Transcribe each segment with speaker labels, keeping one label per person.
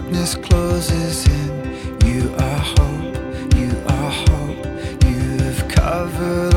Speaker 1: darkness closes in, you are hope, you are hope, you have covered.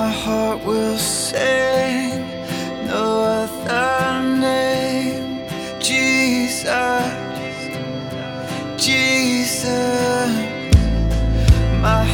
Speaker 1: my heart will sing. No other name, Jesus, Jesus, my